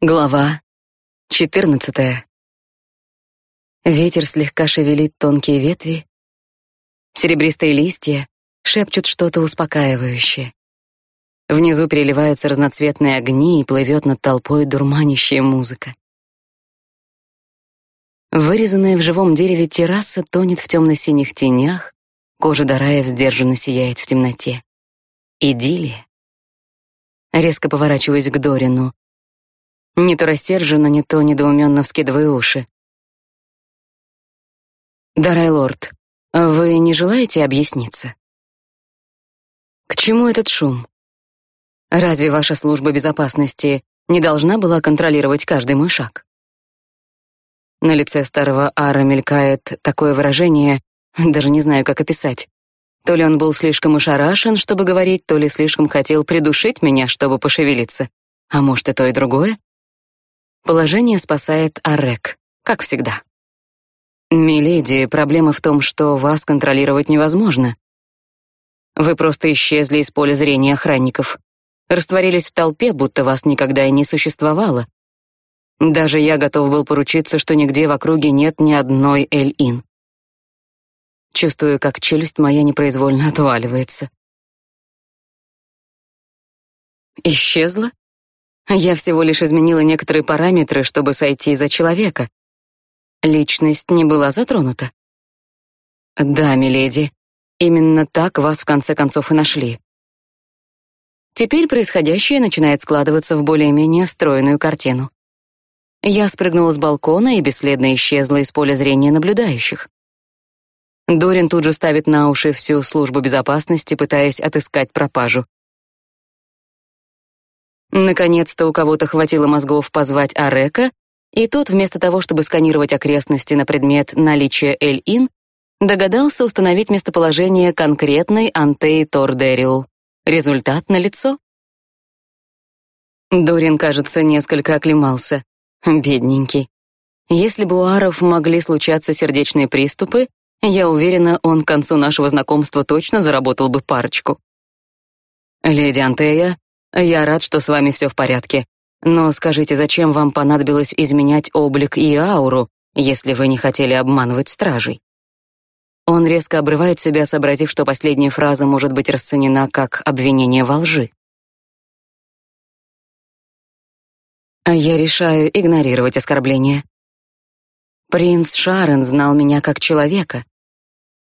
Глава 14. Ветер слегка шевелит тонкие ветви. Серебристые листья шепчут что-то успокаивающее. Внизу переливаются разноцветные огни и плывет над толпой дурманящая музыка. Вырезанная в живом дереве терраса тонет в темно-синих тенях, кожа Дараев сдержанно сияет в темноте. Идиллия. Резко поворачиваюсь к Дорину. Не то рассерженно, не то недоуменно вскидывая уши. «Дарай, лорд, вы не желаете объясниться?» «К чему этот шум? Разве ваша служба безопасности не должна была контролировать каждый мой шаг?» На лице старого Ара мелькает такое выражение, даже не знаю, как описать. То ли он был слишком ошарашен, чтобы говорить, то ли слишком хотел придушить меня, чтобы пошевелиться. А может, и то, и другое? Положение спасает Арек, как всегда. «Миледи, проблема в том, что вас контролировать невозможно. Вы просто исчезли из поля зрения охранников. Растворились в толпе, будто вас никогда и не существовало. Даже я готов был поручиться, что нигде в округе нет ни одной Эль-Ин. Чувствую, как челюсть моя непроизвольно отваливается. Исчезла? Я всего лишь изменила некоторые параметры, чтобы сойти за человека. Личность не была затронута. Да, миледи, именно так вас в конце концов и нашли. Теперь происходящее начинает складываться в более-менее стройную картину. Я спрыгнула с балкона и бесследно исчезла из поля зрения наблюдающих. Дорин тут же ставит на уши всю службу безопасности, пытаясь отыскать пропажу. Наконец-то у кого-то хватило мозгов позвать Арека, и тот, вместо того, чтобы сканировать окрестности на предмет наличия Эль-Ин, догадался установить местоположение конкретной Антеи Тордериул. Результат налицо. Дорин, кажется, несколько оклемался. Бедненький. Если бы у Аров могли случаться сердечные приступы, я уверена, он к концу нашего знакомства точно заработал бы парочку. «Леди Антея, я рад, что с вами все в порядке. Но скажите, зачем вам понадобилось изменять облик и ауру, если вы не хотели обманывать стражей? Он резко обрывает себя, сообразив, что последняя фраза может быть расценена как обвинение во лжи. А я решаю игнорировать оскорбление. Принц Шарен знал меня как человека.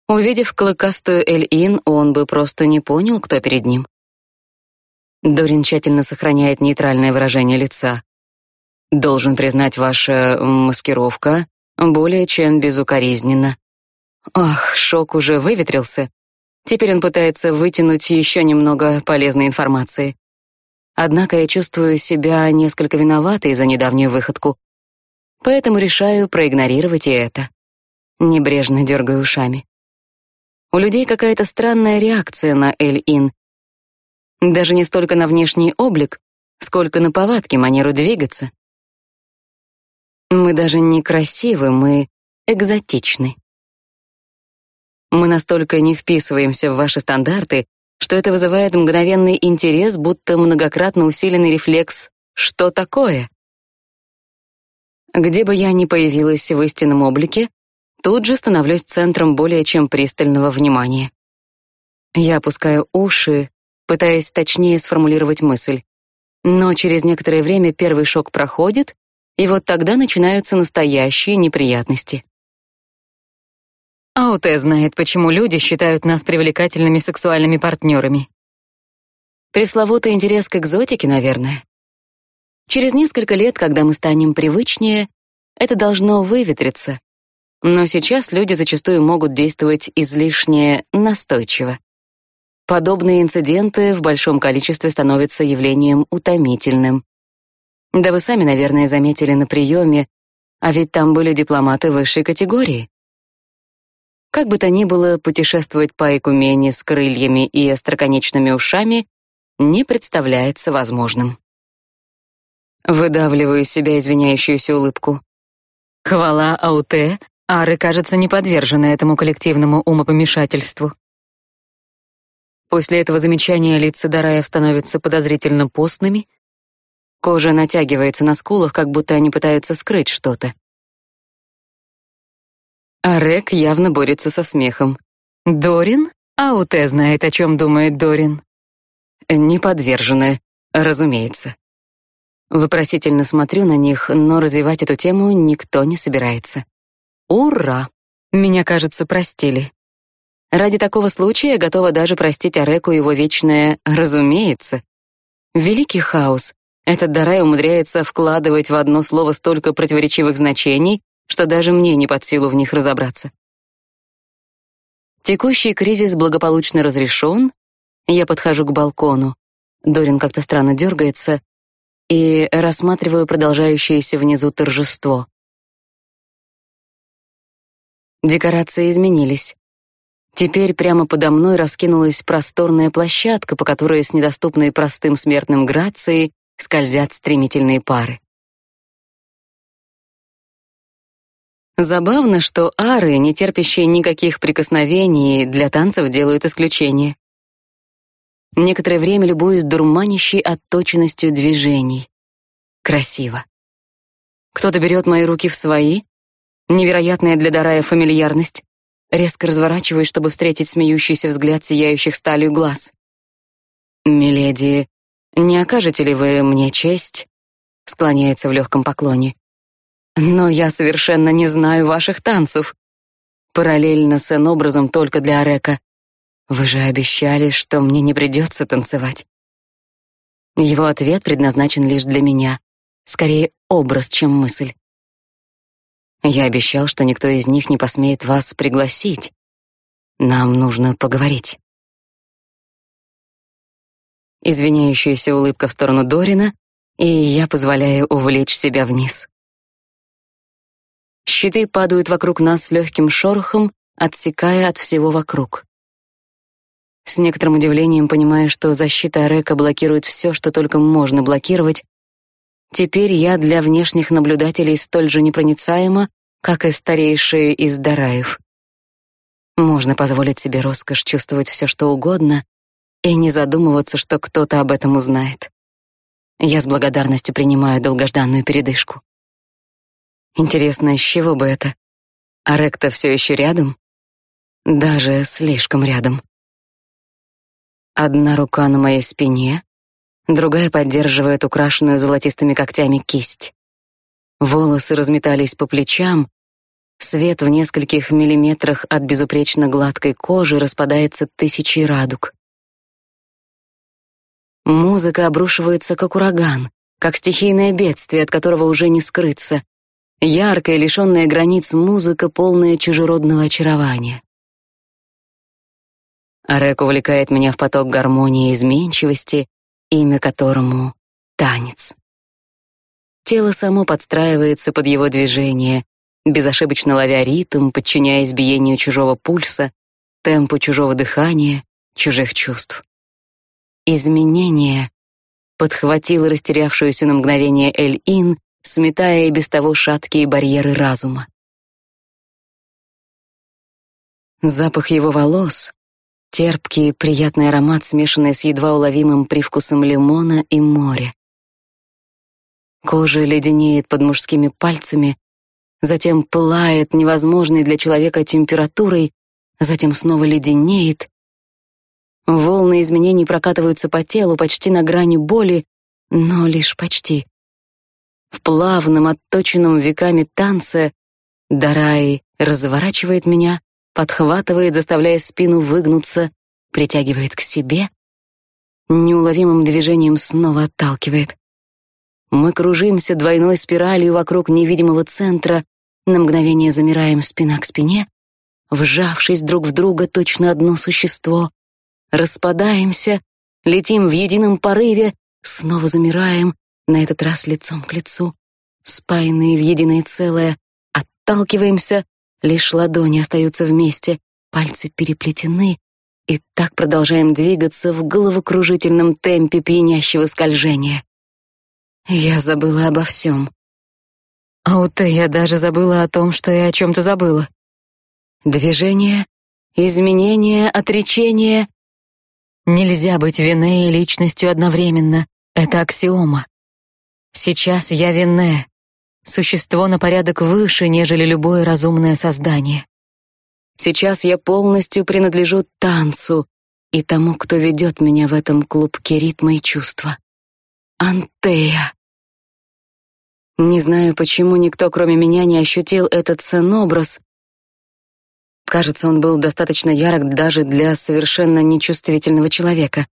Увидев клыкастую Эль-Ин, он бы просто не понял, кто перед ним. Дорин тщательно сохраняет нейтральное выражение лица. Должен признать, ваша маскировка более чем безукоризненна. Ах, шок уже выветрился. Теперь он пытается вытянуть еще немного полезной информации. Однако я чувствую себя несколько виноватой за недавнюю выходку. Поэтому решаю проигнорировать и это. Небрежно дергаю ушами. У людей какая-то странная реакция на Эль-Ин, даже не столько на внешний облик, сколько на повадки, манеру двигаться. Мы даже не красивы, мы экзотичны. Мы настолько не вписываемся в ваши стандарты, что это вызывает мгновенный интерес, будто многократно усиленный рефлекс «что такое?». Где бы я ни появилась в истинном облике, тут же становлюсь центром более чем пристального внимания. Я опускаю уши, пытаясь точнее сформулировать мысль. Но через некоторое время первый шок проходит, и вот тогда начинаются настоящие неприятности. Ауте знает, почему люди считают нас привлекательными сексуальными партнерами. Пресловутый интерес к экзотике, наверное. Через несколько лет, когда мы станем привычнее, это должно выветриться. Но сейчас люди зачастую могут действовать излишне настойчиво. Подобные инциденты в большом количестве становятся явлением утомительным. Да вы сами, наверное, заметили на приеме, а ведь там были дипломаты высшей категории. Как бы то ни было, путешествовать по Экумене с крыльями и остроконечными ушами не представляется возможным. Выдавливаю из себя извиняющуюся улыбку. Хвала Ауте, Ары, кажется, не подвержены этому коллективному умопомешательству. После этого замечания лица Дараев становятся подозрительно постными. Кожа натягивается на скулах, как будто они пытаются скрыть что-то. А Рек явно борется со смехом. «Дорин? А Уте знает, о чем думает Дорин». «Неподверженная, разумеется». Вопросительно смотрю на них, но развивать эту тему никто не собирается. Ура! Меня, кажется, простили. Ради такого случая готова даже простить Ареку его вечное «разумеется». Великий хаос. Этот Дарай умудряется вкладывать в одно слово столько противоречивых значений, что даже мне не под силу в них разобраться. Текущий кризис благополучно разрешен. Я подхожу к балкону. Дорин как-то странно дергается и рассматриваю продолжающееся внизу торжество. Декорации изменились. Теперь прямо подо мной раскинулась просторная площадка, по которой с недоступной простым смертным грацией скользят стремительные пары. Забавно, что ары, не терпящие никаких прикосновений, для танцев делают исключение. Некоторое время любуюсь дурманящей отточенностью движений. Красиво. Кто-то берет мои руки в свои. Невероятная для Дарая фамильярность. Резко разворачиваюсь, чтобы встретить смеющийся взгляд сияющих сталью глаз. «Миледи, не окажете ли вы мне честь?» Склоняется в легком поклоне. «Но я совершенно не знаю ваших танцев». Параллельно с образом только для Арека. «Вы же обещали, что мне не придется танцевать». Его ответ предназначен лишь для меня. Скорее, образ, чем мысль. Я обещал, что никто из них не посмеет вас пригласить. Нам нужно поговорить. Извиняющаяся улыбка в сторону Дорина, и я позволяю увлечь себя вниз. Щиты падают вокруг нас с легким шорохом, отсекая от всего вокруг. С некоторым удивлением понимаю, что защита Река блокирует все, что только можно блокировать. Теперь я для внешних наблюдателей столь же непроницаема, как и старейшие из Дараев. Можно позволить себе роскошь чувствовать все, что угодно, и не задумываться, что кто-то об этом узнает. Я с благодарностью принимаю долгожданную передышку. Интересно, с чего бы это? А Ректа все еще рядом? Даже слишком рядом. Одна рука на моей спине, другая поддерживает украшенную золотистыми когтями кисть. Волосы разметались по плечам, свет в нескольких миллиметрах от безупречно гладкой кожи распадается тысячей радуг. Музыка обрушивается как ураган, как стихийное бедствие, от которого уже не скрыться. Яркая, лишенная границ музыка, полная чужеродного очарования. Арек увлекает меня в поток гармонии и изменчивости, имя которому — танец. Тело само подстраивается под его движение, безошибочно ловя ритм, подчиняясь биению чужого пульса, темпу чужого дыхания, чужих чувств. Изменение подхватило растерявшуюся на мгновение Эль-Ин, сметая и без того шаткие барьеры разума. Запах его волос, терпкий, приятный аромат, смешанный с едва уловимым привкусом лимона и моря. Кожа леденеет под мужскими пальцами, затем пылает невозможной для человека температурой, затем снова леденеет. Волны изменений прокатываются по телу почти на грани боли, но лишь почти. В плавном, отточенном веками танце Дарай разворачивает меня, подхватывает, заставляя спину выгнуться, притягивает к себе, неуловимым движением снова отталкивает. Мы кружимся двойной спиралью вокруг невидимого центра, на мгновение замираем спина к спине, вжавшись друг в друга точно одно существо, распадаемся, летим в едином порыве, снова замираем, на этот раз лицом к лицу, спаянные в единое целое, отталкиваемся, лишь ладони остаются вместе, пальцы переплетены, и так продолжаем двигаться в головокружительном темпе пьянящего скольжения. Я забыла обо всем. А вот я даже забыла о том, что я о чем-то забыла. Движение, изменение, отречение. Нельзя быть Виней и личностью одновременно. Это аксиома. Сейчас я Винне, существо на порядок выше, нежели любое разумное создание. Сейчас я полностью принадлежу танцу и тому, кто ведет меня в этом клубке ритма и чувства. Антея. Не знаю, почему никто, кроме меня, не ощутил этот сценобраз. Кажется, он был достаточно ярок даже для совершенно нечувствительного человека.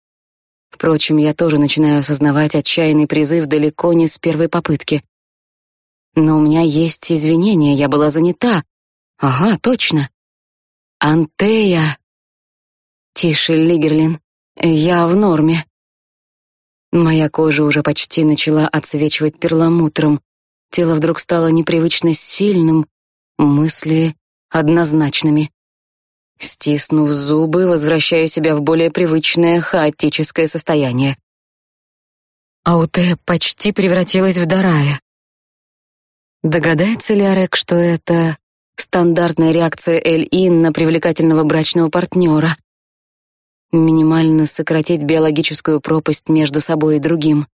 Впрочем, я тоже начинаю осознавать отчаянный призыв далеко не с первой попытки. Но у меня есть извинения, я была занята. Ага, точно. Антея. Тише, Лигерлин. Я в норме. Моя кожа уже почти начала отсвечивать перламутром. Тело вдруг стало непривычно сильным, мысли однозначными. Стиснув зубы, возвращаю себя в более привычное хаотическое состояние. Ауте почти превратилась в Дарая. Догадается ли Арек, что это стандартная реакция Эль-Ин на привлекательного брачного партнера? Минимально сократить биологическую пропасть между собой и другим.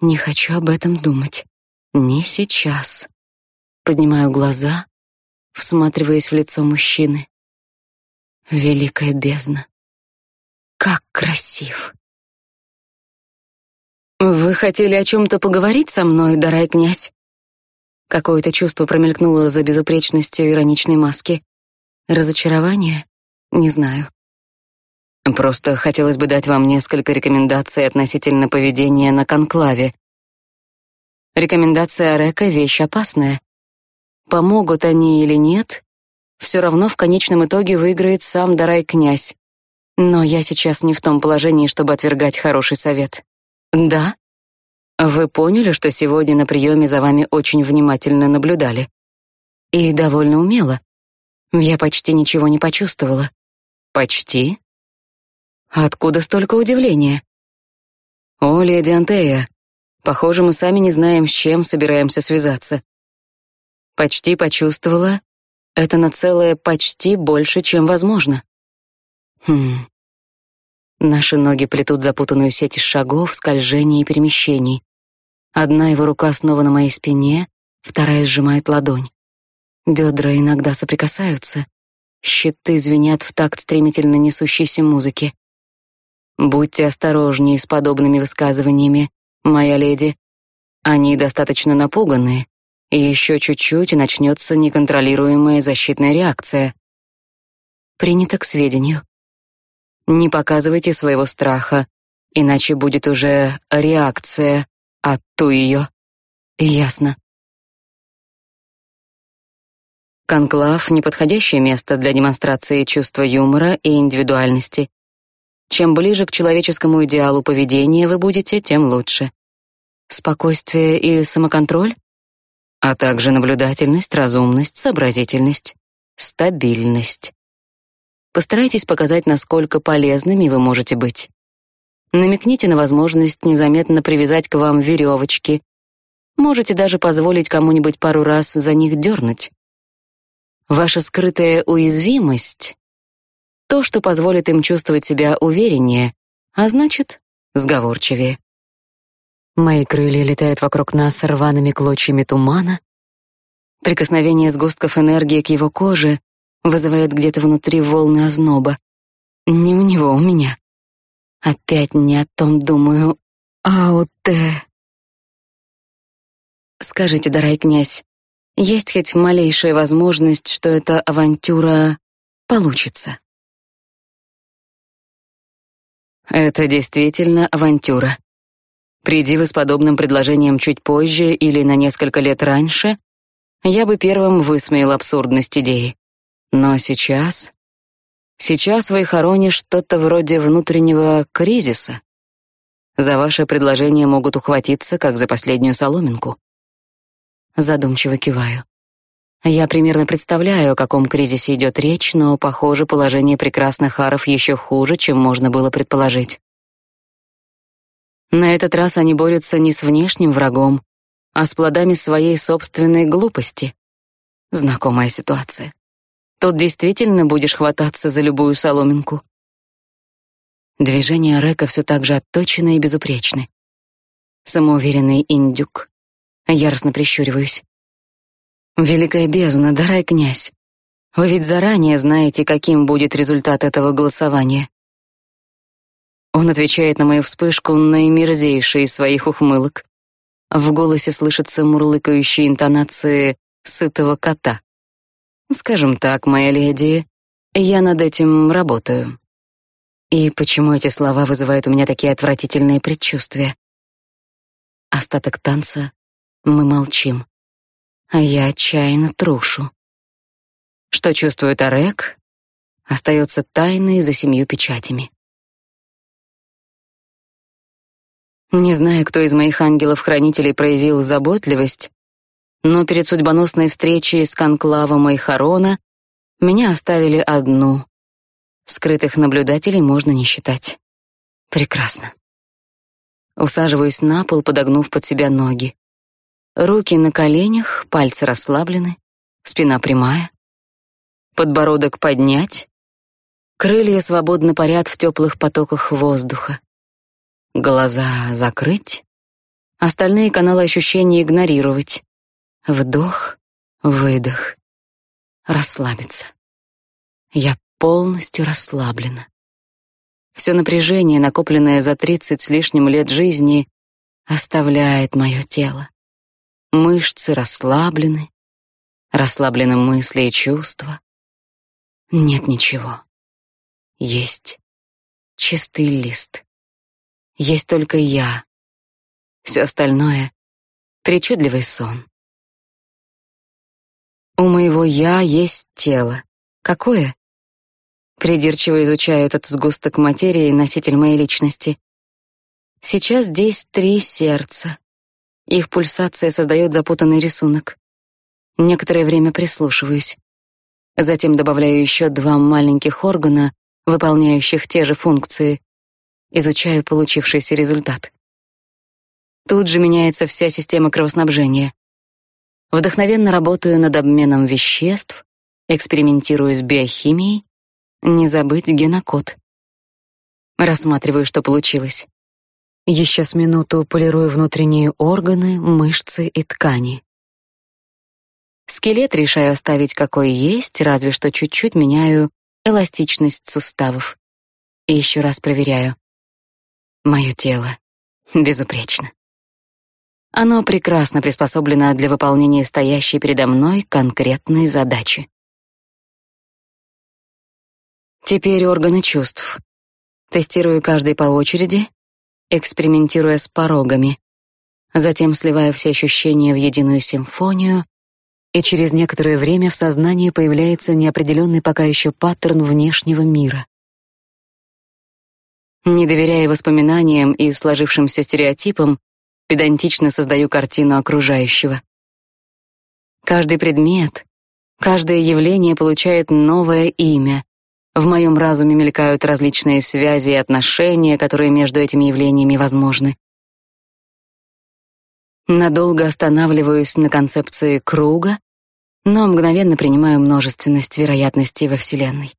Не хочу об этом думать. Не сейчас. Поднимаю глаза, всматриваясь в лицо мужчины. Великая бездна. Как красив. Вы хотели о чем то поговорить со мной, дорогой князь? Какое-то чувство промелькнуло за безупречностью ироничной маски. Разочарование? Не знаю. Просто хотелось бы дать вам несколько рекомендаций относительно поведения на конклаве. Рекомендация Река вещь опасная. Помогут они или нет, все равно в конечном итоге выиграет сам Дарай князь. Но я сейчас не в том положении, чтобы отвергать хороший совет. Да? Вы поняли, что сегодня на приеме за вами очень внимательно наблюдали? И довольно умело. Я почти ничего не почувствовала. Почти? Откуда столько удивления? О, леди Антея, похоже, мы сами не знаем, с чем собираемся связаться. Почти почувствовала это на целое почти больше, чем возможно. Хм. Наши ноги плетут запутанную сеть из шагов, скольжений и перемещений. Одна его рука снова на моей спине, вторая сжимает ладонь. Бедра иногда соприкасаются. Щиты звенят в такт стремительно несущейся музыки. Будьте осторожнее с подобными высказываниями, моя леди. Они достаточно напуганы, и еще чуть-чуть, и начнется неконтролируемая защитная реакция. Принято к сведению. Не показывайте своего страха, иначе будет уже реакция, а ту ее. Ясно. Конклав — неподходящее место для демонстрации чувства юмора и индивидуальности. Чем ближе к человеческому идеалу поведения вы будете, тем лучше. Спокойствие и самоконтроль а также наблюдательность, разумность, сообразительность, стабильность. Постарайтесь показать, насколько полезными вы можете быть. Намекните на возможность незаметно привязать к вам веревочки. Можете даже позволить кому-нибудь пару раз за них дернуть. Ваша скрытая уязвимость — то, что позволит им чувствовать себя увереннее, а значит, сговорчивее. Мои крылья летают вокруг нас рваными клочьями тумана. Прикосновение сгустков энергии к его коже вызывает где-то внутри волны озноба. Не у него, у меня. Опять не о том думаю. Ауте. Скажите, дорогой князь, есть хоть малейшая возможность, что эта авантюра получится? Это действительно авантюра. Приди вы с подобным предложением чуть позже или на несколько лет раньше, я бы первым высмеял абсурдность идеи. Но сейчас... Сейчас вы хороните что-то вроде внутреннего кризиса. За ваше предложение могут ухватиться, как за последнюю соломинку. Задумчиво киваю. Я примерно представляю, о каком кризисе идет речь, но, похоже, положение прекрасных аров еще хуже, чем можно было предположить. На этот раз они борются не с внешним врагом, а с плодами своей собственной глупости. Знакомая ситуация. Тут действительно будешь хвататься за любую соломинку. Движения Река все так же отточены и безупречны. самоуверенный индюк. Яростно прищуриваюсь. Великая бездна, дарай князь. Вы ведь заранее знаете, каким будет результат этого голосования. Он отвечает на мою вспышку наимерзейшей из своих ухмылок. В голосе слышатся мурлыкающие интонации сытого кота. Скажем так, моя леди, я над этим работаю. И почему эти слова вызывают у меня такие отвратительные предчувствия? Остаток танца мы молчим, а я отчаянно трушу. Что чувствует Орек, остается тайной за семью печатями. Не знаю, кто из моих ангелов-хранителей проявил заботливость, но перед судьбоносной встречей с конклавом Айхарона меня оставили одну. Скрытых наблюдателей можно не считать. Прекрасно. Усаживаюсь на пол, подогнув под себя ноги. Руки на коленях, пальцы расслаблены, спина прямая. Подбородок поднять. Крылья свободно парят в теплых потоках воздуха. Глаза закрыть. Остальные каналы ощущений игнорировать. Вдох, выдох. Расслабиться. Я полностью расслаблена. Все напряжение, накопленное за тридцать с лишним лет жизни, оставляет мое тело. Мышцы расслаблены, расслаблены мысли и чувства. Нет ничего. Есть чистый лист. Есть только я. Все остальное — причудливый сон. У моего «я» есть тело. Какое? Придирчиво изучаю этот сгусток материи, носитель моей личности. Сейчас здесь три сердца. Их пульсация создает запутанный рисунок. Некоторое время прислушиваюсь. Затем добавляю еще два маленьких органа, выполняющих те же функции. Изучаю получившийся результат. Тут же меняется вся система кровоснабжения. Вдохновенно работаю над обменом веществ, экспериментирую с биохимией, не забыть генокод. Рассматриваю, что получилось. Еще с минуту полирую внутренние органы, мышцы и ткани. Скелет решаю оставить какой есть, разве что чуть-чуть меняю эластичность суставов. И еще раз проверяю. Мое тело безупречно. Оно прекрасно приспособлено для выполнения стоящей передо мной конкретной задачи. Теперь органы чувств. Тестирую каждый по очереди, экспериментируя с порогами. Затем сливаю все ощущения в единую симфонию, и через некоторое время в сознании появляется неопределенный пока еще паттерн внешнего мира. Не доверяя воспоминаниям и сложившимся стереотипам, педантично создаю картину окружающего. Каждый предмет, каждое явление получает новое имя. В моем разуме мелькают различные связи и отношения, которые между этими явлениями возможны. Надолго останавливаюсь на концепции круга, но мгновенно принимаю множественность вероятностей во Вселенной.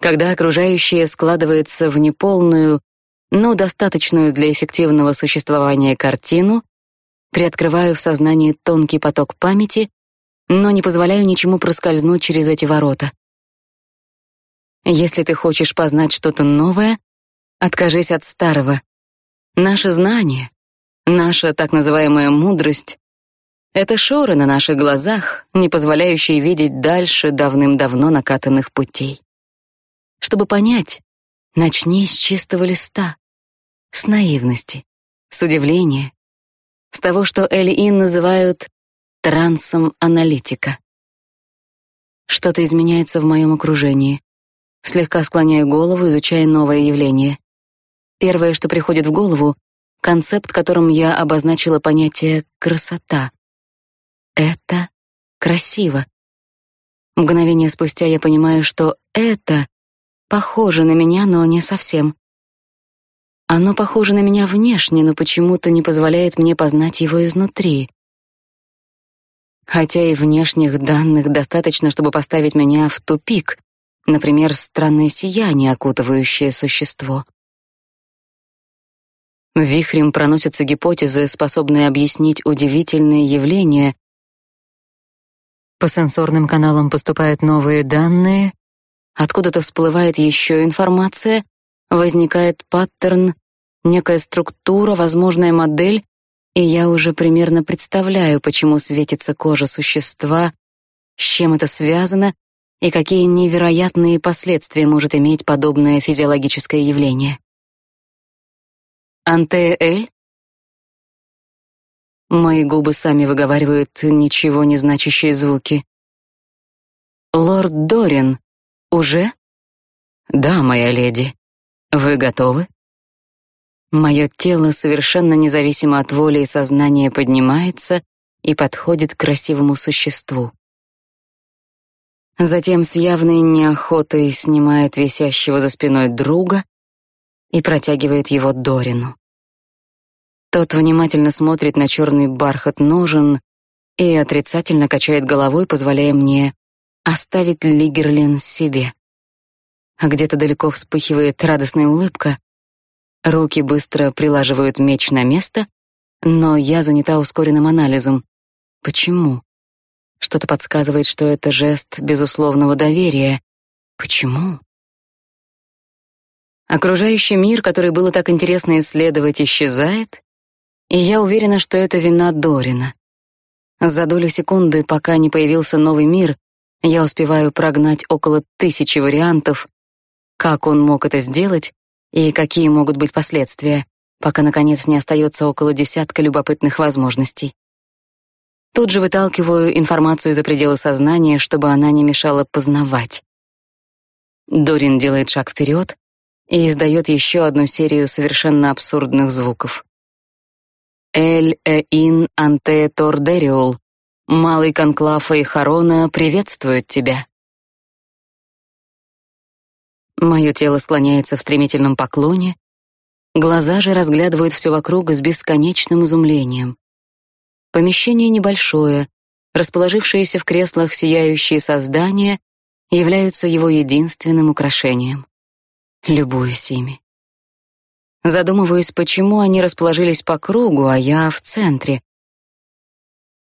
Когда окружающее складывается в неполную, но достаточную для эффективного существования картину, приоткрываю в сознании тонкий поток памяти, но не позволяю ничему проскользнуть через эти ворота. Если ты хочешь познать что-то новое, откажись от старого. Наше знание, наша так называемая мудрость — это шоры на наших глазах, не позволяющие видеть дальше давным-давно накатанных путей. Чтобы понять, начни с чистого листа с наивности, с удивления, с того, что Эль-Ин называют трансом аналитика. Что-то изменяется в моем окружении. Слегка склоняю голову, изучая новое явление. Первое, что приходит в голову, концепт, которым я обозначила понятие красота. Это красиво. Мгновение спустя я понимаю, что это похоже на меня, но не совсем. Оно похоже на меня внешне, но почему-то не позволяет мне познать его изнутри. Хотя и внешних данных достаточно, чтобы поставить меня в тупик, например, странное сияние, окутывающее существо. Вихрем проносятся гипотезы, способные объяснить удивительные явления. По сенсорным каналам поступают новые данные, откуда-то всплывает еще информация, возникает паттерн, некая структура, возможная модель, и я уже примерно представляю, почему светится кожа существа, с чем это связано и какие невероятные последствия может иметь подобное физиологическое явление. Антеэль? Мои губы сами выговаривают ничего не значащие звуки. Лорд Дорин, уже? Да, моя леди. Вы готовы? Мое тело совершенно независимо от воли и сознания поднимается и подходит к красивому существу. Затем с явной неохотой снимает висящего за спиной друга и протягивает его Дорину. Тот внимательно смотрит на черный бархат ножен и отрицательно качает головой, позволяя мне оставить Лигерлин себе. А где-то далеко вспыхивает радостная улыбка, Руки быстро прилаживают меч на место, но я занята ускоренным анализом. Почему? Что-то подсказывает, что это жест безусловного доверия. Почему? Окружающий мир, который было так интересно исследовать, исчезает, и я уверена, что это вина Дорина. За долю секунды, пока не появился новый мир, я успеваю прогнать около тысячи вариантов, как он мог это сделать, и какие могут быть последствия, пока наконец не остается около десятка любопытных возможностей. Тут же выталкиваю информацию за пределы сознания, чтобы она не мешала познавать. Дорин делает шаг вперед и издает еще одну серию совершенно абсурдных звуков. Эль э ин анте тордериол. Малый конклав и Харона приветствуют тебя. Мое тело склоняется в стремительном поклоне, глаза же разглядывают все вокруг с бесконечным изумлением. Помещение небольшое, расположившиеся в креслах сияющие создания являются его единственным украшением. Любуюсь ими. Задумываюсь, почему они расположились по кругу, а я в центре,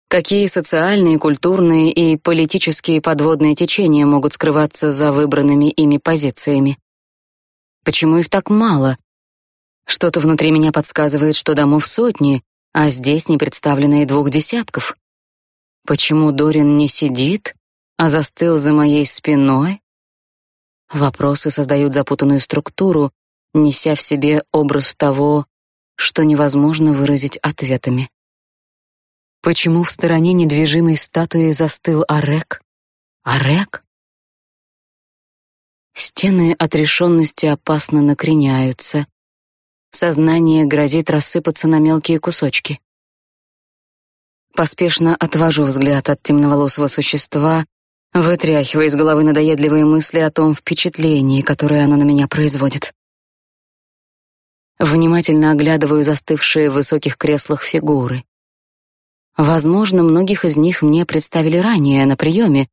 Какие социальные, культурные и политические подводные течения могут скрываться за выбранными ими позициями? Почему их так мало? Что-то внутри меня подсказывает, что домов сотни, а здесь не представлено и двух десятков. Почему Дорин не сидит, а застыл за моей спиной? Вопросы создают запутанную структуру, неся в себе образ того, что невозможно выразить ответами. Почему в стороне недвижимой статуи застыл Арек? Арек? Стены отрешенности опасно накреняются. Сознание грозит рассыпаться на мелкие кусочки. Поспешно отвожу взгляд от темноволосого существа, вытряхивая из головы надоедливые мысли о том впечатлении, которое оно на меня производит. Внимательно оглядываю застывшие в высоких креслах фигуры. Возможно, многих из них мне представили ранее на приеме,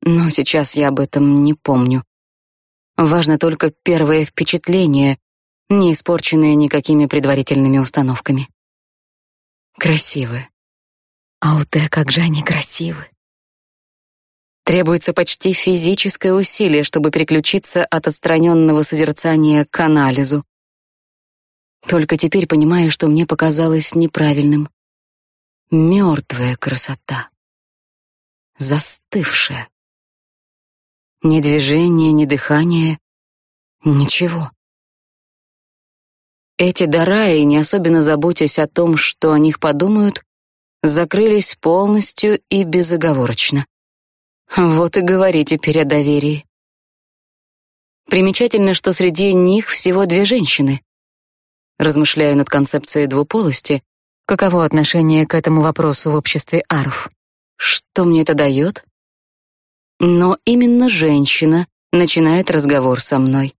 но сейчас я об этом не помню. Важно только первое впечатление, не испорченное никакими предварительными установками. Красивы. Ауте, как же они красивы. Требуется почти физическое усилие, чтобы переключиться от отстраненного созерцания к анализу. Только теперь понимаю, что мне показалось неправильным мертвая красота, застывшая. Ни движения, ни дыхания, ничего. Эти дараи, не особенно заботясь о том, что о них подумают, закрылись полностью и безоговорочно. Вот и говори теперь о доверии. Примечательно, что среди них всего две женщины. Размышляю над концепцией двуполости, Каково отношение к этому вопросу в обществе арф? Что мне это дает? Но именно женщина начинает разговор со мной.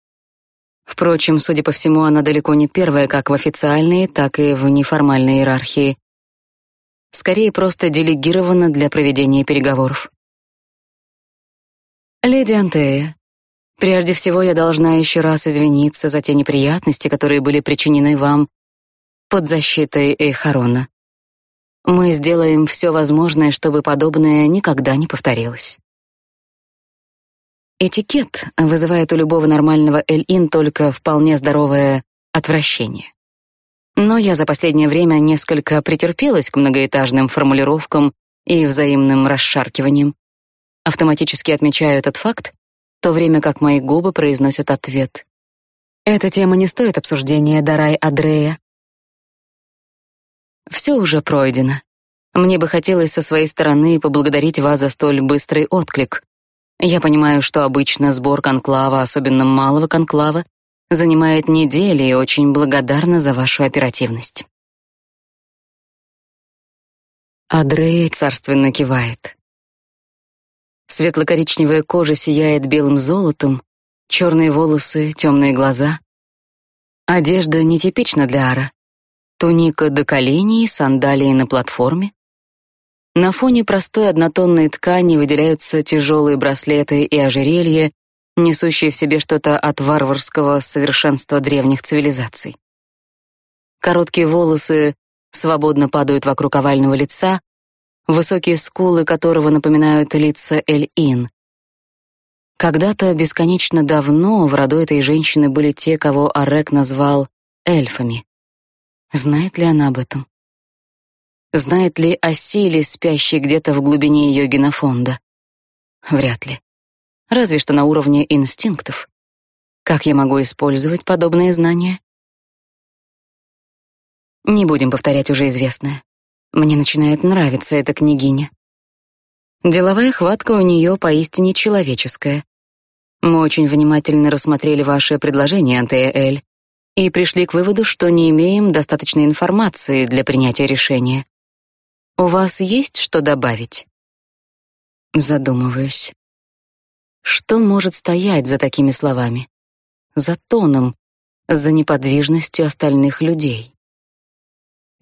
Впрочем, судя по всему, она далеко не первая как в официальной, так и в неформальной иерархии. Скорее просто делегирована для проведения переговоров. Леди Антея, прежде всего я должна еще раз извиниться за те неприятности, которые были причинены вам под защитой Эйхарона. Мы сделаем все возможное, чтобы подобное никогда не повторилось. Этикет вызывает у любого нормального эль-ин только вполне здоровое отвращение. Но я за последнее время несколько претерпелась к многоэтажным формулировкам и взаимным расшаркиваниям. Автоматически отмечаю этот факт, в то время как мои губы произносят ответ. Эта тема не стоит обсуждения, Дарай Адрея. Все уже пройдено. Мне бы хотелось со своей стороны поблагодарить вас за столь быстрый отклик. Я понимаю, что обычно сбор конклава, особенно малого конклава, занимает недели и очень благодарна за вашу оперативность. Адрей царственно кивает. Светло-коричневая кожа сияет белым золотом, черные волосы, темные глаза. Одежда нетипична для Ара. Туника до коленей, сандалии на платформе. На фоне простой однотонной ткани выделяются тяжелые браслеты и ожерелья, несущие в себе что-то от варварского совершенства древних цивилизаций. Короткие волосы свободно падают вокруг овального лица, высокие скулы которого напоминают лица Эль-Ин. Когда-то бесконечно давно в роду этой женщины были те, кого Арек назвал эльфами. Знает ли она об этом? Знает ли о силе, спящей где-то в глубине ее генофонда? Вряд ли. Разве что на уровне инстинктов. Как я могу использовать подобные знания? Не будем повторять уже известное. Мне начинает нравиться эта княгиня. Деловая хватка у нее поистине человеческая. Мы очень внимательно рассмотрели ваше предложение, Антея-Эль, и пришли к выводу, что не имеем достаточной информации для принятия решения. У вас есть что добавить? Задумываюсь. Что может стоять за такими словами? За тоном, за неподвижностью остальных людей?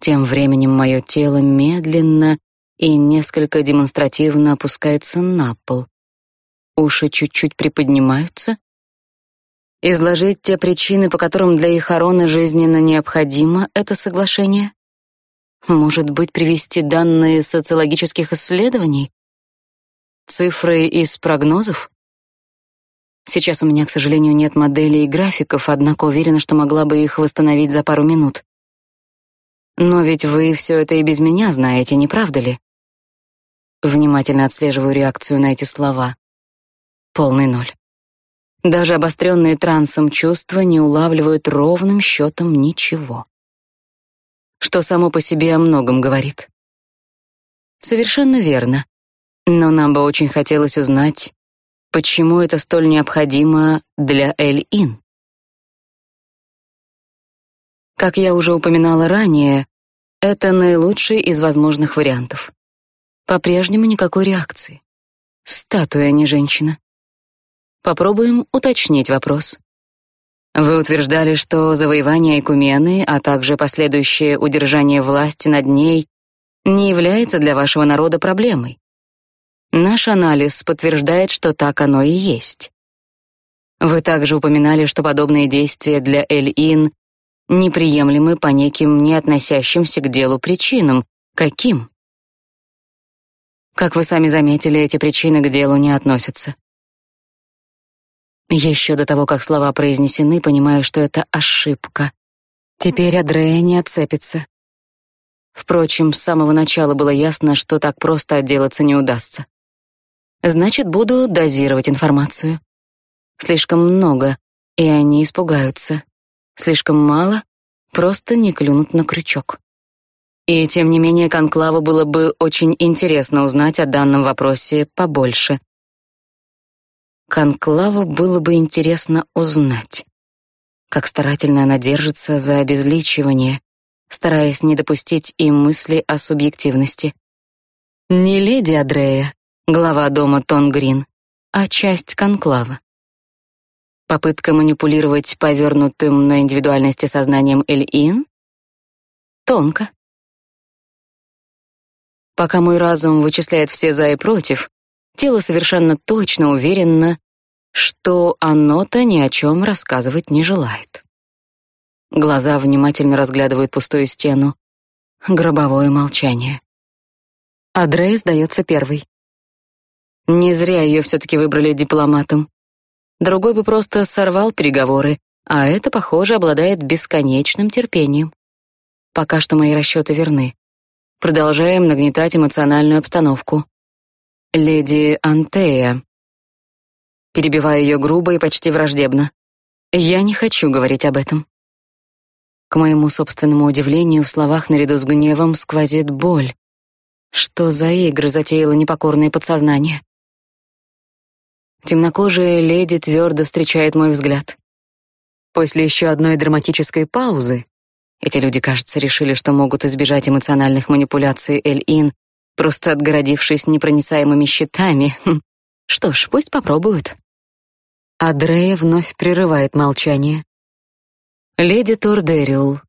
Тем временем мое тело медленно и несколько демонстративно опускается на пол. Уши чуть-чуть приподнимаются, изложить те причины, по которым для их Ихарона жизненно необходимо это соглашение? Может быть, привести данные социологических исследований? Цифры из прогнозов? Сейчас у меня, к сожалению, нет моделей и графиков, однако уверена, что могла бы их восстановить за пару минут. Но ведь вы все это и без меня знаете, не правда ли? Внимательно отслеживаю реакцию на эти слова. Полный ноль. Даже обостренные трансом чувства не улавливают ровным счетом ничего. Что само по себе о многом говорит. Совершенно верно. Но нам бы очень хотелось узнать, почему это столь необходимо для Эль-Ин. Как я уже упоминала ранее, это наилучший из возможных вариантов. По-прежнему никакой реакции. Статуя, а не женщина. Попробуем уточнить вопрос. Вы утверждали, что завоевание Экумены, а также последующее удержание власти над ней не является для вашего народа проблемой. Наш анализ подтверждает, что так оно и есть. Вы также упоминали, что подобные действия для Эль-Ин неприемлемы по неким не относящимся к делу причинам. Каким? Как вы сами заметили, эти причины к делу не относятся. Еще до того, как слова произнесены, понимаю, что это ошибка. Теперь Адрея не отцепится. Впрочем, с самого начала было ясно, что так просто отделаться не удастся. Значит, буду дозировать информацию. Слишком много, и они испугаются. Слишком мало, просто не клюнут на крючок. И тем не менее конклаву было бы очень интересно узнать о данном вопросе побольше. Конклаву было бы интересно узнать, как старательно она держится за обезличивание, стараясь не допустить и мысли о субъективности. Не леди Адрея, глава дома Тонгрин, а часть конклава. Попытка манипулировать повернутым на индивидуальности сознанием Эль-Ин? Тонко. Пока мой разум вычисляет все за и против, тело совершенно точно уверено, что оно-то ни о чем рассказывать не желает. Глаза внимательно разглядывают пустую стену. Гробовое молчание. Адрей сдается первый. Не зря ее все-таки выбрали дипломатом. Другой бы просто сорвал переговоры, а это, похоже, обладает бесконечным терпением. Пока что мои расчеты верны. Продолжаем нагнетать эмоциональную обстановку. Леди Антея. Перебиваю ее грубо и почти враждебно. Я не хочу говорить об этом. К моему собственному удивлению, в словах наряду с гневом сквозит боль. Что за игры затеяло непокорное подсознание? Темнокожая леди твердо встречает мой взгляд. После еще одной драматической паузы эти люди, кажется, решили, что могут избежать эмоциональных манипуляций Эль-Ин, просто отгородившись непроницаемыми щитами. Хм. Что ж, пусть попробуют. Адрея вновь прерывает молчание. Леди Тордериул,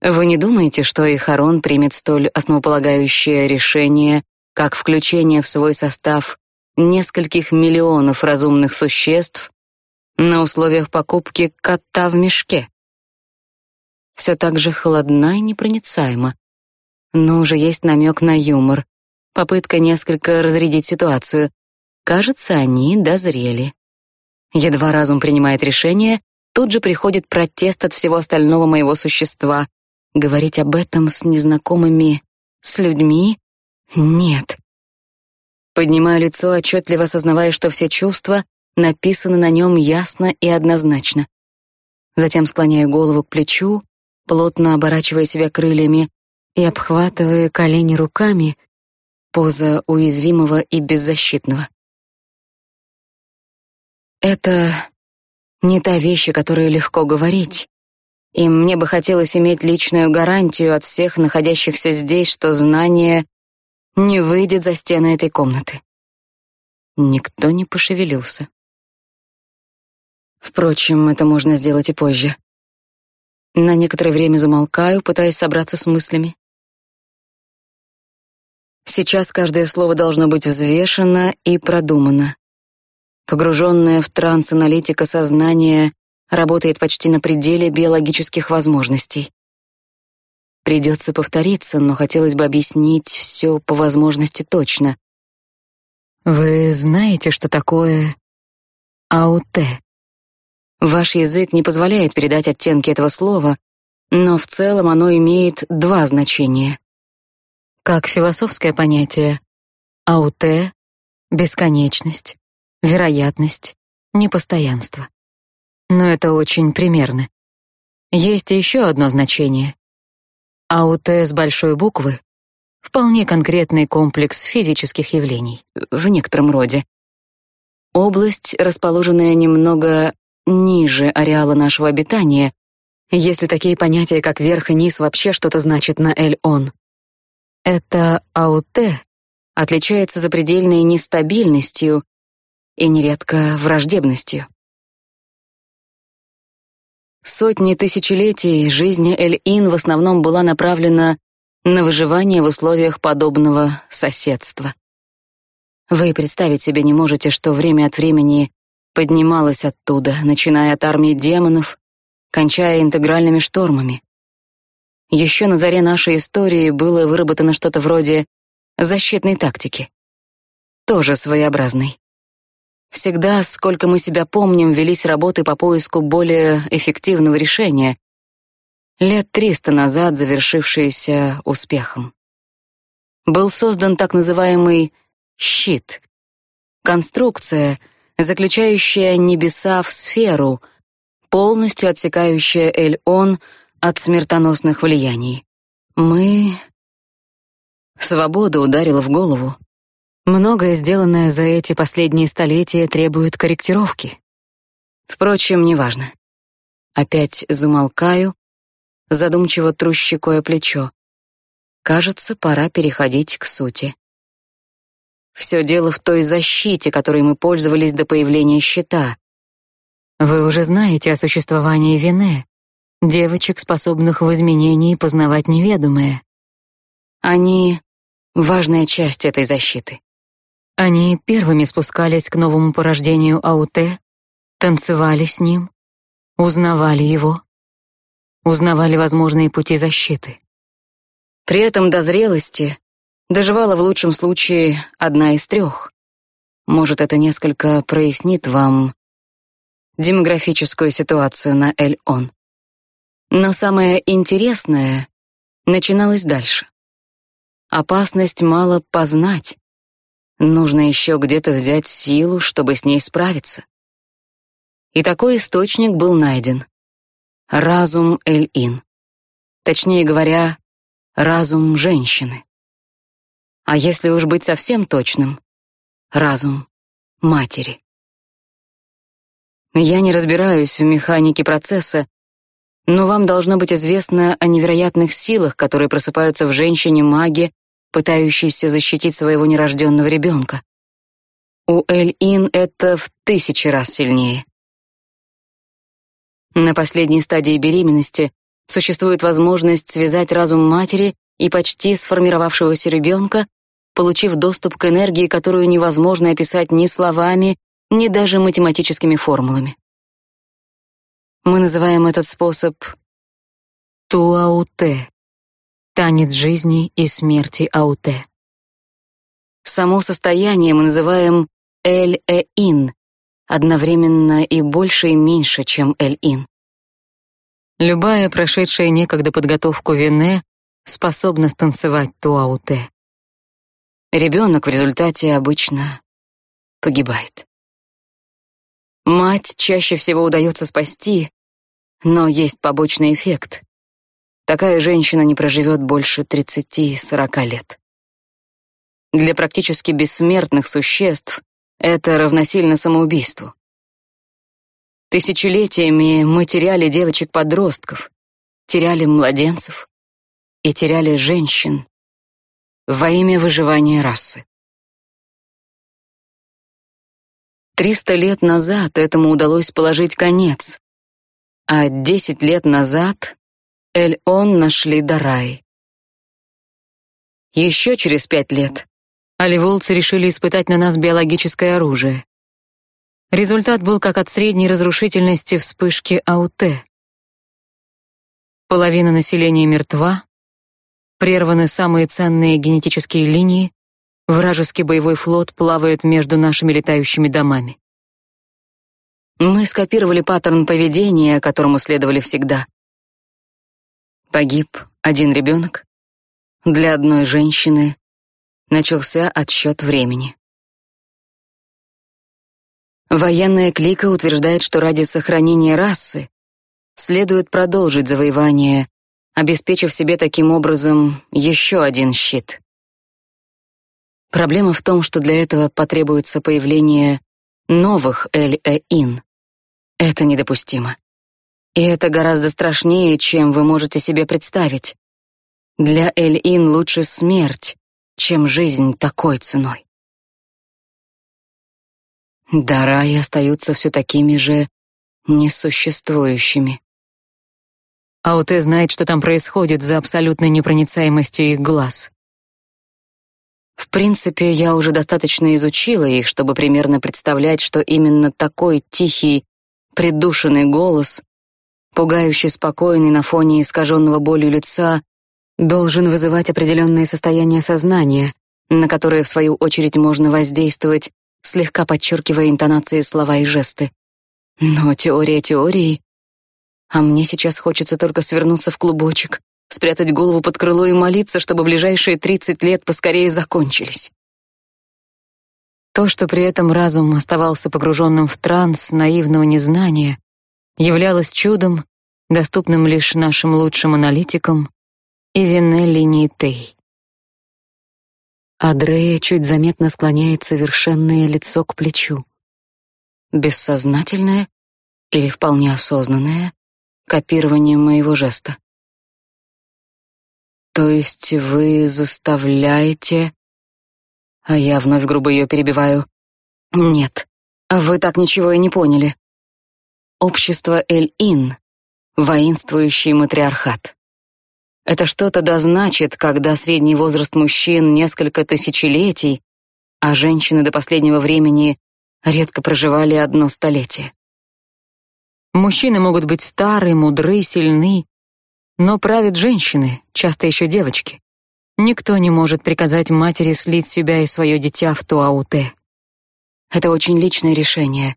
вы не думаете, что и Харон примет столь основополагающее решение, как включение в свой состав нескольких миллионов разумных существ на условиях покупки кота в мешке? Все так же холодна и непроницаема. Но уже есть намек на юмор, попытка несколько разрядить ситуацию. Кажется, они дозрели. Едва разум принимает решение, тут же приходит протест от всего остального моего существа. Говорить об этом с незнакомыми, с людьми? Нет. Поднимаю лицо, отчетливо осознавая, что все чувства написаны на нем ясно и однозначно. Затем склоняю голову к плечу, плотно оборачивая себя крыльями и обхватывая колени руками, поза уязвимого и беззащитного. Это не та вещь, о которой легко говорить. И мне бы хотелось иметь личную гарантию от всех находящихся здесь, что знание не выйдет за стены этой комнаты. Никто не пошевелился. Впрочем, это можно сделать и позже. На некоторое время замолкаю, пытаясь собраться с мыслями. Сейчас каждое слово должно быть взвешено и продумано. Погруженная в транс аналитика сознания работает почти на пределе биологических возможностей. Придется повториться, но хотелось бы объяснить все по возможности точно. Вы знаете, что такое ауте? Ваш язык не позволяет передать оттенки этого слова, но в целом оно имеет два значения. Как философское понятие, ауте — бесконечность, вероятность, непостоянство. Но это очень примерно. Есть еще одно значение. АУТ с большой буквы — вполне конкретный комплекс физических явлений, в некотором роде. Область, расположенная немного ниже ареала нашего обитания, если такие понятия, как верх и низ, вообще что-то значат на Эль-Он. Это АУТ отличается запредельной нестабильностью и нередко враждебностью. Сотни тысячелетий жизни Эль-Ин в основном была направлена на выживание в условиях подобного соседства. Вы представить себе не можете, что время от времени поднималась оттуда, начиная от армии демонов, кончая интегральными штормами. Еще на заре нашей истории было выработано что-то вроде защитной тактики. Тоже своеобразной. Всегда, сколько мы себя помним, велись работы по поиску более эффективного решения, лет триста назад завершившиеся успехом. Был создан так называемый «щит» — конструкция, заключающая небеса в сферу, полностью отсекающая Эль-Он от смертоносных влияний. Мы... Свобода ударила в голову. Многое, сделанное за эти последние столетия, требует корректировки. Впрочем, неважно. Опять замолкаю, задумчиво тру щекой плечо. Кажется, пора переходить к сути. Все дело в той защите, которой мы пользовались до появления щита. Вы уже знаете о существовании Вене, девочек, способных в изменении познавать неведомое. Они — важная часть этой защиты. Они первыми спускались к новому порождению Ауте, танцевали с ним, узнавали его. узнавали возможные пути защиты. При этом до зрелости доживала в лучшем случае одна из трех. Может, это несколько прояснит вам демографическую ситуацию на Эль-Он. Но самое интересное начиналось дальше. Опасность мало познать. Нужно еще где-то взять силу, чтобы с ней справиться. И такой источник был найден. Разум Эль-Ин. Точнее говоря, разум женщины. А если уж быть совсем точным, разум матери. Я не разбираюсь в механике процесса, но вам должно быть известно о невероятных силах, которые просыпаются в женщине-маге, пытающейся защитить своего нерожденного ребенка. У Эль-Ин это в тысячи раз сильнее. На последней стадии беременности существует возможность связать разум матери и почти сформировавшегося ребенка, получив доступ к энергии, которую невозможно описать ни словами, ни даже математическими формулами. Мы называем этот способ туауте — танец жизни и смерти ауте. Само состояние мы называем эль-э-ин, одновременно и больше и меньше, чем эль-ин. Любая прошедшая некогда подготовку вене способна станцевать туауте. Ребенок в результате обычно погибает. Мать чаще всего удается спасти, но есть побочный эффект. Такая женщина не проживет больше 30-40 лет. Для практически бессмертных существ это равносильно самоубийству. Тысячелетиями мы теряли девочек-подростков, теряли младенцев и теряли женщин во имя выживания расы. Триста лет назад этому удалось положить конец, а десять лет назад Эль-Он нашли Дарай. Еще через пять лет оливолцы решили испытать на нас биологическое оружие. Результат был как от средней разрушительности вспышки АУТ. Половина населения мертва, прерваны самые ценные генетические линии, Вражеский боевой флот плавает между нашими летающими домами. Мы скопировали паттерн поведения, которому следовали всегда. Погиб один ребенок. Для одной женщины начался отсчет времени. Военная клика утверждает, что ради сохранения расы следует продолжить завоевание, обеспечив себе таким образом еще один щит. Проблема в том, что для этого потребуется появление новых Эль-Э-Ин. Это недопустимо. И это гораздо страшнее, чем вы можете себе представить. Для Эль-Ин лучше смерть, чем жизнь такой ценой. Дараи остаются все такими же несуществующими. Ауте знает, что там происходит за абсолютной непроницаемостью их глаз. В принципе, я уже достаточно изучила их, чтобы примерно представлять, что именно такой тихий, придушенный голос, пугающе спокойный на фоне искаженного болью лица, должен вызывать определенные состояния сознания, на которые в свою очередь можно воздействовать, слегка подчеркивая интонации слова и жесты. Но теория теорией, а мне сейчас хочется только свернуться в клубочек, спрятать голову под крыло и молиться, чтобы ближайшие тридцать лет поскорее закончились. То, что при этом разум оставался погруженным в транс наивного незнания, являлось чудом, доступным лишь нашим лучшим аналитикам и Винелли Нитей. Адрея чуть заметно склоняет совершенное лицо к плечу. Бессознательное или вполне осознанное копирование моего жеста. То есть вы заставляете... А я вновь грубо ее перебиваю. Нет, вы так ничего и не поняли. Общество Эль-Ин — воинствующий матриархат. Это что-то да значит, когда средний возраст мужчин несколько тысячелетий, а женщины до последнего времени редко проживали одно столетие. Мужчины могут быть стары, мудры, сильны, Но правят женщины, часто еще девочки. Никто не может приказать матери слить себя и свое дитя в Туауте. Это очень личное решение,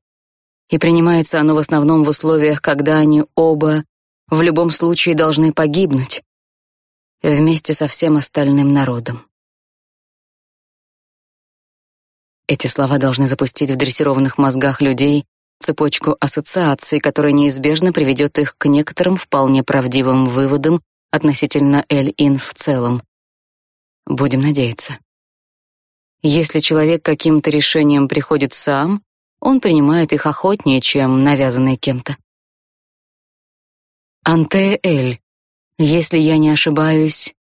и принимается оно в основном в условиях, когда они оба в любом случае должны погибнуть вместе со всем остальным народом. Эти слова должны запустить в дрессированных мозгах людей цепочку ассоциаций, которая неизбежно приведет их к некоторым вполне правдивым выводам относительно Эль-Ин в целом. Будем надеяться. Если человек каким-то решением приходит сам, он принимает их охотнее, чем навязанные кем-то. Анте-Эль, если я не ошибаюсь,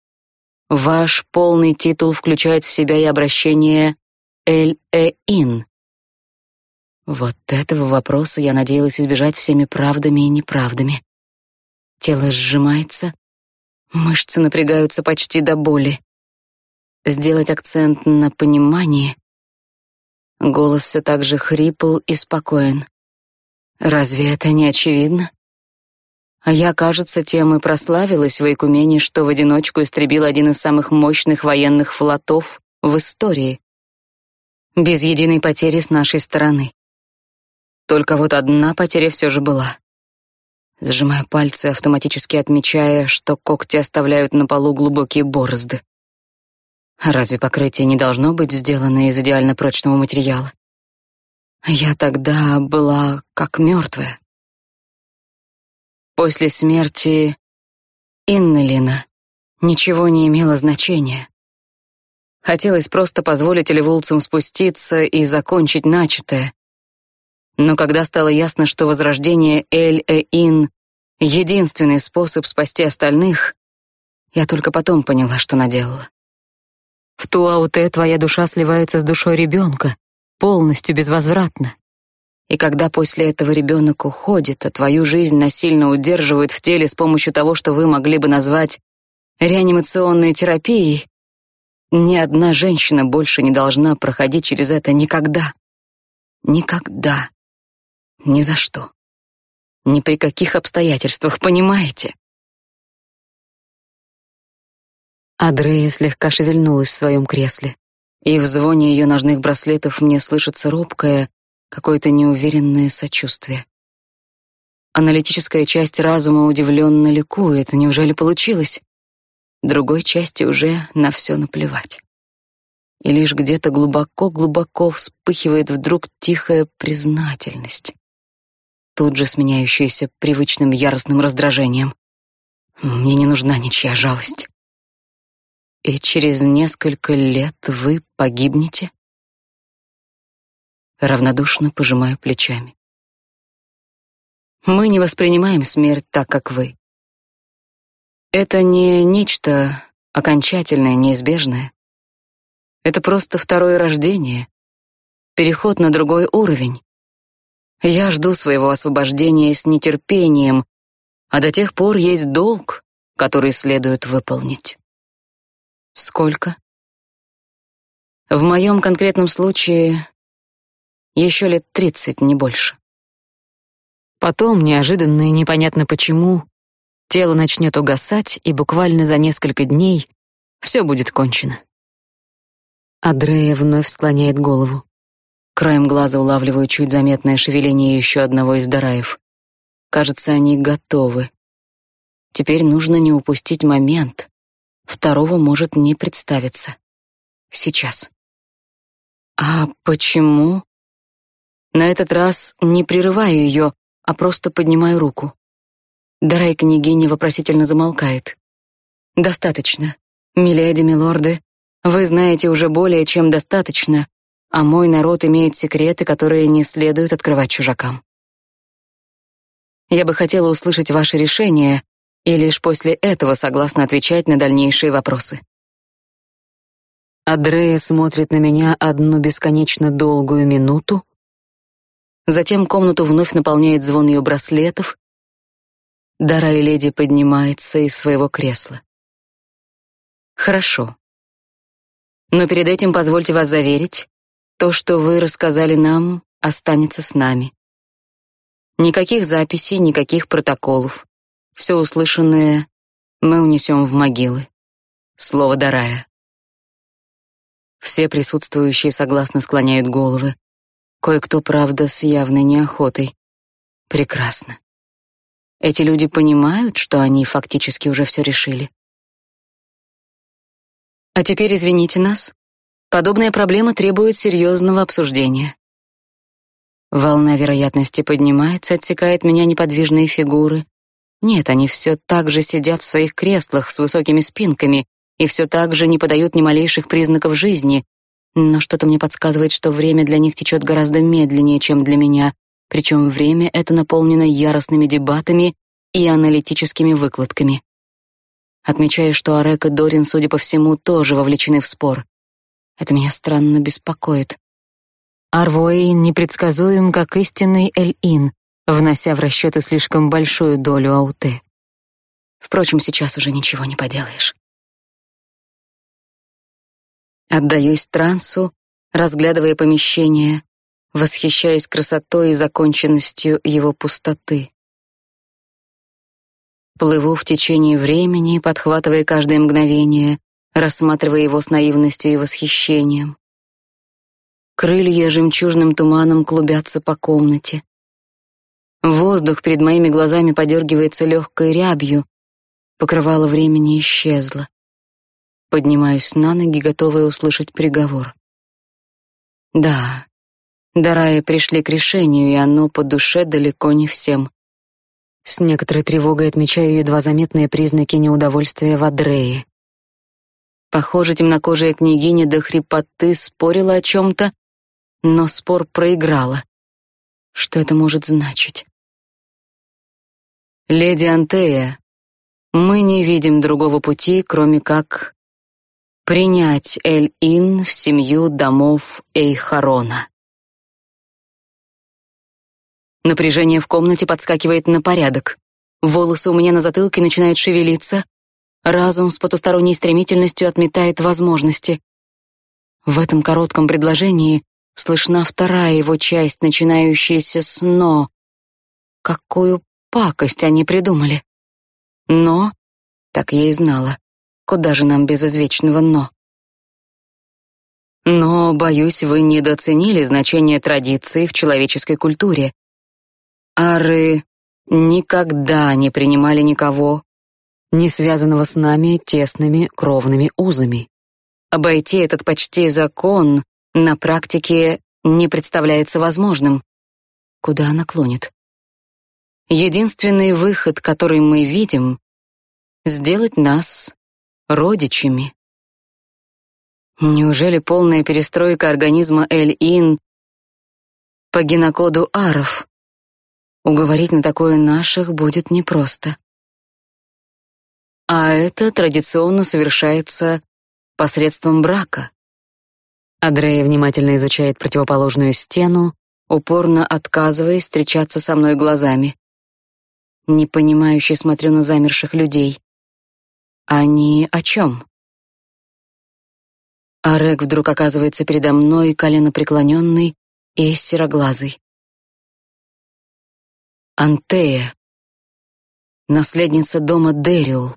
ваш полный титул включает в себя и обращение Эль-Э-Ин. Вот этого вопроса я надеялась избежать всеми правдами и неправдами. Тело сжимается, мышцы напрягаются почти до боли. Сделать акцент на понимании. Голос все так же хрипл и спокоен. Разве это не очевидно? А я, кажется, тем и прославилась в Икумене, что в одиночку истребил один из самых мощных военных флотов в истории. Без единой потери с нашей стороны. Только вот одна потеря все же была. Сжимая пальцы, автоматически отмечая, что когти оставляют на полу глубокие борозды. Разве покрытие не должно быть сделано из идеально прочного материала? Я тогда была как мертвая. После смерти Иннелина ничего не имело значения. Хотелось просто позволить левулцам спуститься и закончить начатое, но когда стало ясно, что возрождение Эль-Э-Ин — единственный способ спасти остальных, я только потом поняла, что наделала. В Туауте твоя душа сливается с душой ребенка, полностью безвозвратно. И когда после этого ребенок уходит, а твою жизнь насильно удерживают в теле с помощью того, что вы могли бы назвать реанимационной терапией, ни одна женщина больше не должна проходить через это никогда. Никогда. Ни за что. Ни при каких обстоятельствах, понимаете? Адрея слегка шевельнулась в своем кресле, и в звоне ее ножных браслетов мне слышится робкое, какое-то неуверенное сочувствие. Аналитическая часть разума удивленно ликует, неужели получилось? Другой части уже на все наплевать. И лишь где-то глубоко-глубоко вспыхивает вдруг тихая признательность тут же сменяющееся привычным яростным раздражением. Мне не нужна ничья жалость. И через несколько лет вы погибнете? Равнодушно пожимаю плечами. Мы не воспринимаем смерть так, как вы. Это не нечто окончательное, неизбежное. Это просто второе рождение, переход на другой уровень. Я жду своего освобождения с нетерпением, а до тех пор есть долг, который следует выполнить. Сколько? В моем конкретном случае еще лет тридцать, не больше. Потом, неожиданно и непонятно почему, тело начнет угасать, и буквально за несколько дней все будет кончено. Адрея вновь склоняет голову. Краем глаза улавливаю чуть заметное шевеление еще одного из дараев. Кажется, они готовы. Теперь нужно не упустить момент. Второго может не представиться. Сейчас. А почему? На этот раз не прерываю ее, а просто поднимаю руку. Дарай княгиня вопросительно замолкает. Достаточно. Миледи, милорды, вы знаете уже более чем достаточно, а мой народ имеет секреты, которые не следует открывать чужакам. Я бы хотела услышать ваше решение и лишь после этого согласна отвечать на дальнейшие вопросы. Адрея смотрит на меня одну бесконечно долгую минуту, затем комнату вновь наполняет звон ее браслетов. Дара и леди поднимается из своего кресла. Хорошо. Но перед этим позвольте вас заверить, то, что вы рассказали нам, останется с нами. Никаких записей, никаких протоколов. Все услышанное мы унесем в могилы. Слово Дарая. Все присутствующие согласно склоняют головы. Кое-кто, правда, с явной неохотой. Прекрасно. Эти люди понимают, что они фактически уже все решили. А теперь извините нас. Подобная проблема требует серьезного обсуждения. Волна вероятности поднимается, отсекает меня неподвижные фигуры. Нет, они все так же сидят в своих креслах с высокими спинками и все так же не подают ни малейших признаков жизни, но что-то мне подсказывает, что время для них течет гораздо медленнее, чем для меня, причем время это наполнено яростными дебатами и аналитическими выкладками. Отмечаю, что Арек и Дорин, судя по всему, тоже вовлечены в спор. Это меня странно беспокоит. Арвоэйн непредсказуем, как истинный Эль-Ин, внося в расчеты слишком большую долю Ауте. Впрочем, сейчас уже ничего не поделаешь. Отдаюсь трансу, разглядывая помещение, восхищаясь красотой и законченностью его пустоты. Плыву в течение времени, подхватывая каждое мгновение, рассматривая его с наивностью и восхищением. Крылья жемчужным туманом клубятся по комнате. Воздух перед моими глазами подергивается легкой рябью. Покрывало времени исчезло. Поднимаюсь на ноги, готовая услышать приговор. Да, Дараи пришли к решению, и оно по душе далеко не всем. С некоторой тревогой отмечаю едва заметные признаки неудовольствия в Адрее. Похоже, темнокожая княгиня до хрипоты спорила о чем-то, но спор проиграла. Что это может значить? Леди Антея, мы не видим другого пути, кроме как принять Эль-Ин в семью домов Эйхарона. Напряжение в комнате подскакивает на порядок. Волосы у меня на затылке начинают шевелиться. Разум с потусторонней стремительностью отметает возможности. В этом коротком предложении Слышна вторая его часть, начинающаяся с «но». Какую пакость они придумали. «Но», так я и знала, куда же нам без извечного «но». Но, боюсь, вы недооценили значение традиции в человеческой культуре. Ары никогда не принимали никого, не связанного с нами тесными кровными узами. Обойти этот почти закон на практике не представляется возможным. Куда она клонит? Единственный выход, который мы видим, сделать нас родичами. Неужели полная перестройка организма Эль-Ин по генокоду аров? Уговорить на такое наших будет непросто. А это традиционно совершается посредством брака. Адрея внимательно изучает противоположную стену, упорно отказываясь встречаться со мной глазами. Непонимающе смотрю на замерших людей. Они о чем? Арек вдруг оказывается передо мной, колено преклоненный и сероглазый. Антея, наследница дома Дериул,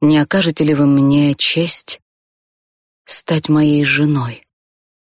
не окажете ли вы мне честь стать моей женой.